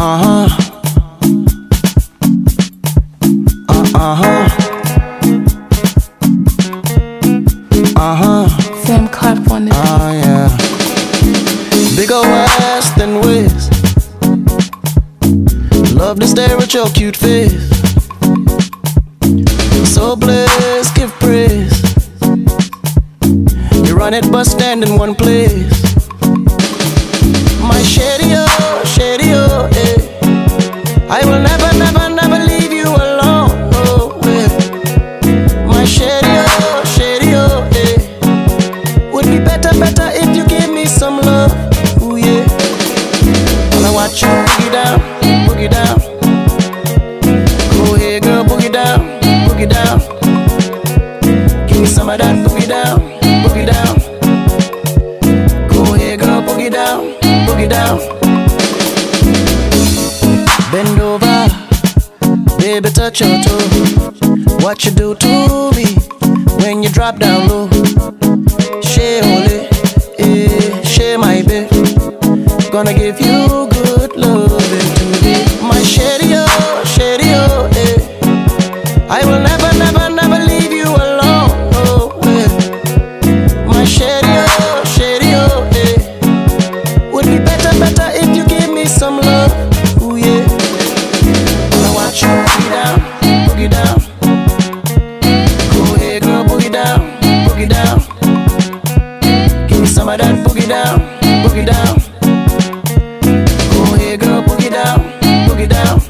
Uh huh. Uh huh. Uh huh. Sam Clark on the Oh yeah. Big ol' ass than whiz. Love to stare at your cute face. So blessed, give praise. You run it, but stand in one place. My shady oh, shady oh, Bend over, baby, touch your toe. What you do to me when you drop down low? Share only, eh, share my bed. Gonna give you boogie down. Give me some of that boogie down, boogie down. Go ahead, girl, boogie down, boogie down.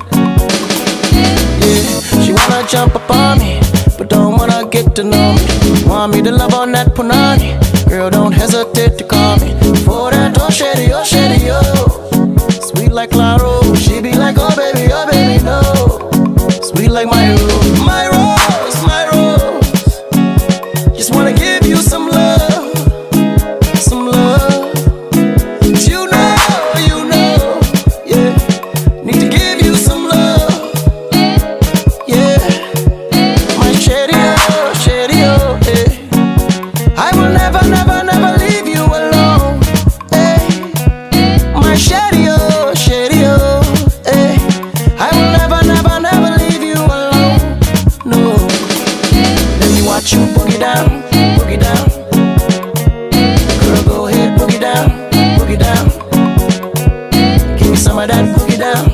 Yeah, she wanna jump up on me, but don't wanna get to know me. Want me to love on that punani? Girl, don't hesitate to call me. For that, oh shady, oh shady, oh. Sweet like La she be like, oh baby, oh baby, no. Sweet like my. that boogie down.